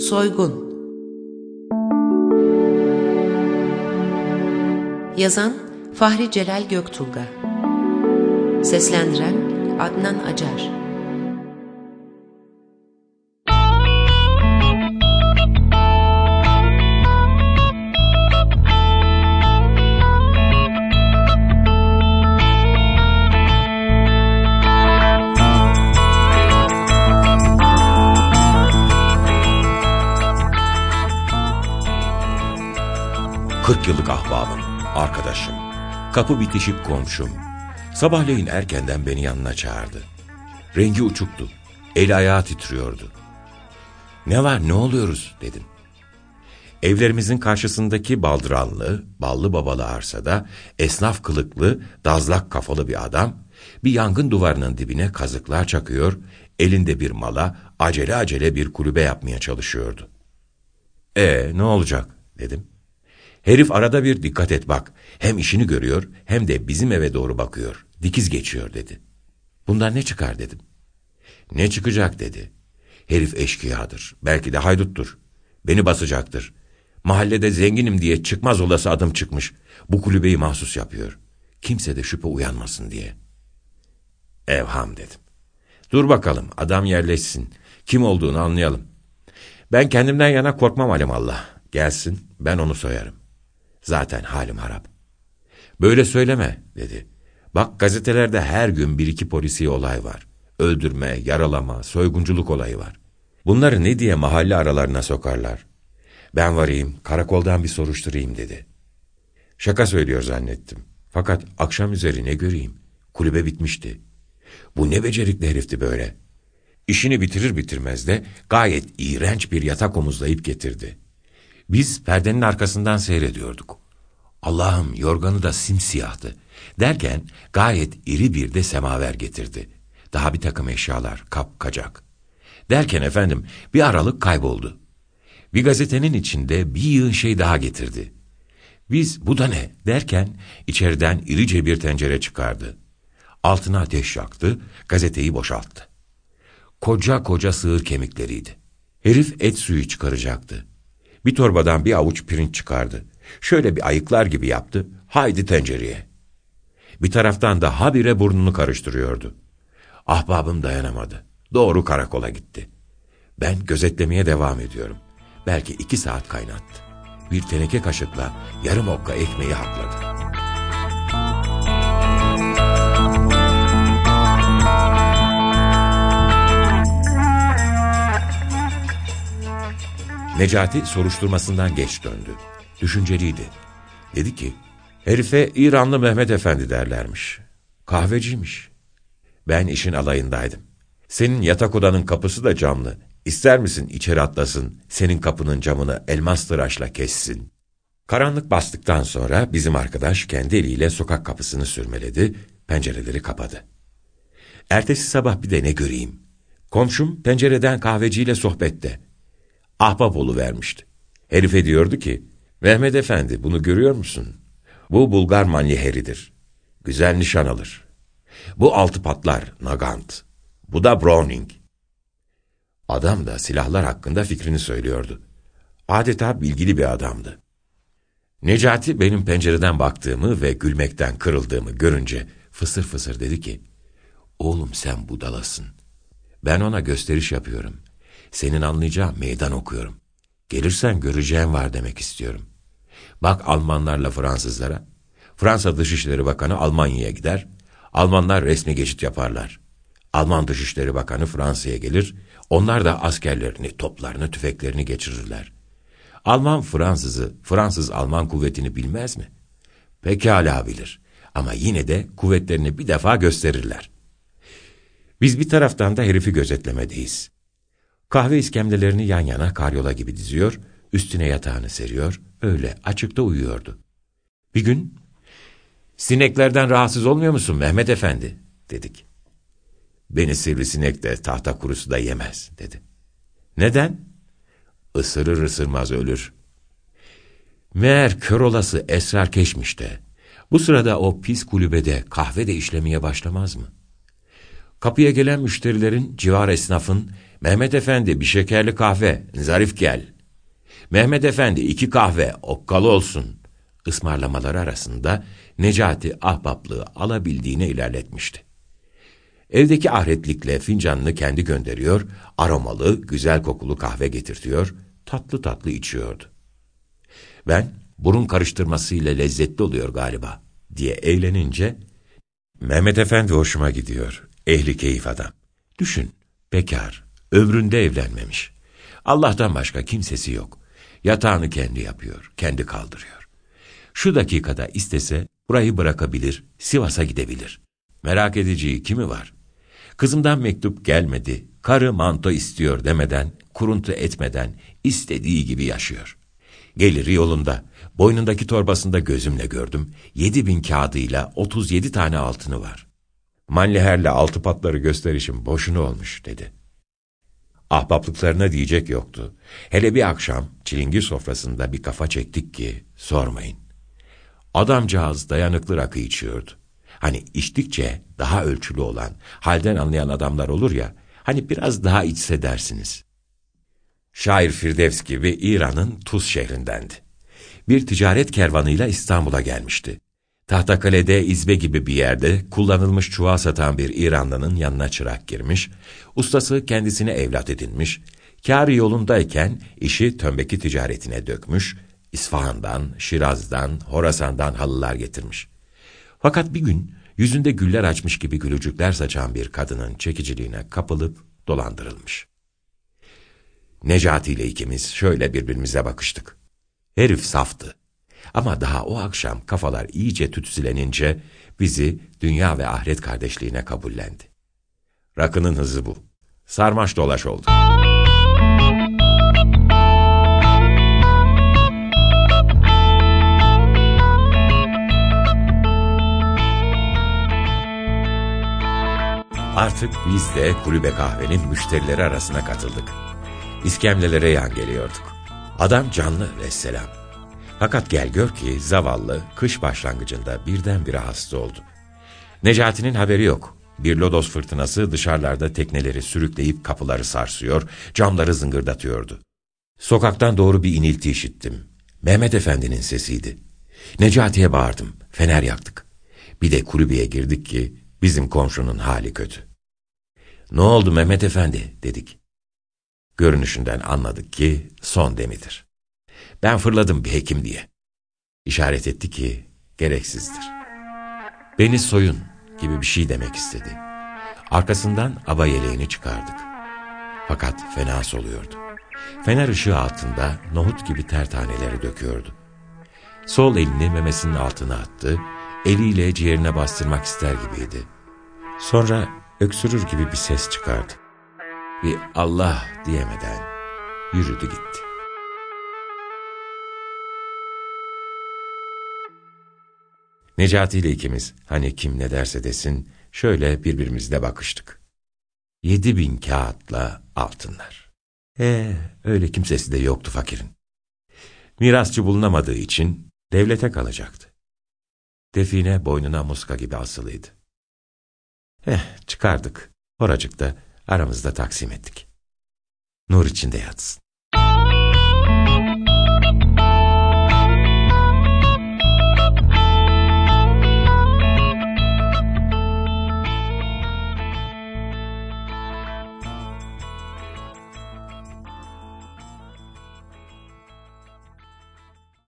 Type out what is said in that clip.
Soygun. Yazan Fahri Celal Göktulga. Seslendiren Adnan Acar Kırk yıllık ahbabım, arkadaşım, kapı bitişik komşum. Sabahleyin erkenden beni yanına çağırdı. Rengi uçuktu, el ayağı titriyordu. Ne var ne oluyoruz dedim. Evlerimizin karşısındaki baldıranlı, ballı babalı arsada esnaf kılıklı, dazlak kafalı bir adam bir yangın duvarının dibine kazıklar çakıyor, elinde bir mala acele acele bir kulübe yapmaya çalışıyordu. E ne olacak dedim. Herif arada bir dikkat et bak. Hem işini görüyor hem de bizim eve doğru bakıyor. Dikiz geçiyor dedi. Bundan ne çıkar dedim. Ne çıkacak dedi. Herif eşkıyadır. Belki de hayduttur. Beni basacaktır. Mahallede zenginim diye çıkmaz olası adım çıkmış. Bu kulübeyi mahsus yapıyor. Kimse de şüphe uyanmasın diye. Evham dedim. Dur bakalım adam yerleşsin. Kim olduğunu anlayalım. Ben kendimden yana korkmam alimallah. Gelsin ben onu soyarım. Zaten halim harap. Böyle söyleme dedi. Bak gazetelerde her gün bir iki polisi olay var. Öldürme, yaralama, soygunculuk olayı var. Bunları ne diye mahalle aralarına sokarlar. Ben varayım, karakoldan bir soruşturayım dedi. Şaka söylüyor zannettim. Fakat akşam üzeri ne göreyim? Kulübe bitmişti. Bu ne becerikli herifti böyle. İşini bitirir bitirmez de gayet iğrenç bir yatak omuzlayıp getirdi. Biz perdenin arkasından seyrediyorduk. Allah'ım yorganı da simsiyahtı. Derken gayet iri bir de semaver getirdi. Daha bir takım eşyalar, kap, kacak. Derken efendim bir aralık kayboldu. Bir gazetenin içinde bir yığın şey daha getirdi. Biz bu da ne derken içeriden irice bir tencere çıkardı. Altına ateş yaktı, gazeteyi boşalttı. Koca koca sığır kemikleriydi. Herif et suyu çıkaracaktı. Bir torbadan bir avuç pirinç çıkardı. Şöyle bir ayıklar gibi yaptı. Haydi tencereye. Bir taraftan da habire burnunu karıştırıyordu. Ahbabım dayanamadı. Doğru karakola gitti. Ben gözetlemeye devam ediyorum. Belki iki saat kaynattı. Bir teneke kaşıkla yarım okka ekmeği hakladı. Necati soruşturmasından geç döndü. Düşünceliydi. Dedi ki, herife İranlı Mehmet Efendi derlermiş. Kahveciymiş. Ben işin alayındaydım. Senin yatak odanın kapısı da camlı. İster misin içeri atlasın, senin kapının camını elmas tıraşla kessin. Karanlık bastıktan sonra bizim arkadaş kendi eliyle sokak kapısını sürmeledi, pencereleri kapadı. Ertesi sabah bir de ne göreyim. Komşum pencereden kahveciyle sohbette. Ahbap vermişti. Herife diyordu ki, Mehmet Efendi bunu görüyor musun? Bu Bulgar manyeheridir. Güzel nişan alır. Bu altı patlar, Nagant. Bu da Browning. Adam da silahlar hakkında fikrini söylüyordu. Adeta bilgili bir adamdı. Necati benim pencereden baktığımı ve gülmekten kırıldığımı görünce fısır fısır dedi ki, Oğlum sen budalasın. Ben ona gösteriş yapıyorum. Senin anlayacağın meydan okuyorum. Gelirsen göreceğin var demek istiyorum. Bak Almanlarla Fransızlara. Fransa Dışişleri Bakanı Almanya'ya gider. Almanlar resmi geçit yaparlar. Alman Dışişleri Bakanı Fransa'ya gelir. Onlar da askerlerini, toplarını, tüfeklerini geçirirler. Alman Fransızı, Fransız Alman kuvvetini bilmez mi? Pekala bilir. Ama yine de kuvvetlerini bir defa gösterirler. Biz bir taraftan da herifi gözetlemedeyiz. Kahve iskemlelerini yan yana karyola gibi diziyor, üstüne yatağını seriyor, öyle açıkta uyuyordu. Bir gün, sineklerden rahatsız olmuyor musun Mehmet Efendi, dedik. Beni sivrisinek de tahta kurusu da yemez, dedi. Neden? Isırır ısırmaz ölür. Meğer kör olası esrar keşmiş de, bu sırada o pis kulübede kahve de işlemeye başlamaz mı? Kapıya gelen müşterilerin, civar esnafın, Mehmet Efendi bir şekerli kahve, zarif gel. Mehmet Efendi iki kahve, okkalı olsun. Ismarlamaları arasında Necati ahbaplığı alabildiğine ilerletmişti. Evdeki ahretlikle fincanını kendi gönderiyor, aromalı, güzel kokulu kahve getirtiyor, tatlı tatlı içiyordu. Ben, burun karıştırmasıyla lezzetli oluyor galiba, diye eğlenince, Mehmet Efendi hoşuma gidiyor, ehli keyif adam. Düşün, bekar, ömründe evlenmemiş. Allah'tan başka kimsesi yok. Yatağını kendi yapıyor, kendi kaldırıyor. Şu dakikada istese burayı bırakabilir, Sivas'a gidebilir. Merak edeceği kimi var? Kızımdan mektup gelmedi, karı manto istiyor demeden, kuruntu etmeden istediği gibi yaşıyor. Geliri yolunda, boynundaki torbasında gözümle gördüm, yedi bin kağıdıyla otuz yedi tane altını var. Manliher'le altı patları gösterişim boşuna olmuş dedi. Ahbaplıklarına diyecek yoktu. Hele bir akşam çilingir sofrasında bir kafa çektik ki sormayın. Adamcağız dayanıklı rakı içiyordu. Hani içtikçe daha ölçülü olan, halden anlayan adamlar olur ya, hani biraz daha içse dersiniz. Şair Firdevs gibi İran'ın Tuz şehrindendi. Bir ticaret kervanıyla İstanbul'a gelmişti. Tahtakale'de izbe gibi bir yerde kullanılmış çuval satan bir İranlının yanına çırak girmiş, ustası kendisine evlat edinmiş, kârı yolundayken işi tömbeki ticaretine dökmüş, İsfahan'dan, Şiraz'dan, Horasan'dan halılar getirmiş. Fakat bir gün yüzünde güller açmış gibi gülücükler saçan bir kadının çekiciliğine kapılıp dolandırılmış. Necati ile ikimiz şöyle birbirimize bakıştık. Herif saftı. Ama daha o akşam kafalar iyice tütsülenince bizi dünya ve ahiret kardeşliğine kabullendi. Rakının hızı bu. Sarmaş dolaş oldu. Artık biz de kulübe kahvenin müşterileri arasına katıldık. İskemlelere yan geliyorduk. Adam canlı vesselam. Fakat gel gör ki zavallı kış başlangıcında birdenbire hasta oldu. Necati'nin haberi yok. Bir lodos fırtınası dışarılarda tekneleri sürükleyip kapıları sarsıyor, camları zıngırdatıyordu. Sokaktan doğru bir inilti işittim. Mehmet Efendi'nin sesiydi. Necati'ye bağırdım, fener yaktık. Bir de kulübeye girdik ki bizim komşunun hali kötü. Ne oldu Mehmet Efendi dedik. Görünüşünden anladık ki son demidir. Ben fırladım bir hekim diye. İşaret etti ki gereksizdir. Beni soyun gibi bir şey demek istedi. Arkasından aba yeleğini çıkardık. Fakat fena soluyordu. Fener ışığı altında nohut gibi ter taneleri döküyordu. Sol elini memesinin altına attı, eliyle ciğerine bastırmak ister gibiydi. Sonra öksürür gibi bir ses çıkardı. Bir Allah diyemeden yürüdü gitti. Necati ile ikimiz, hani kim ne derse desin, şöyle birbirimizle bakıştık. Yedi bin kağıtla altınlar. Ee, öyle kimsesi de yoktu fakirin. Mirasçı bulunamadığı için devlete kalacaktı. Define boynuna muska gibi asılıydı. Eh, çıkardık. Oracıkta aramızda taksim ettik. Nur içinde yatsın.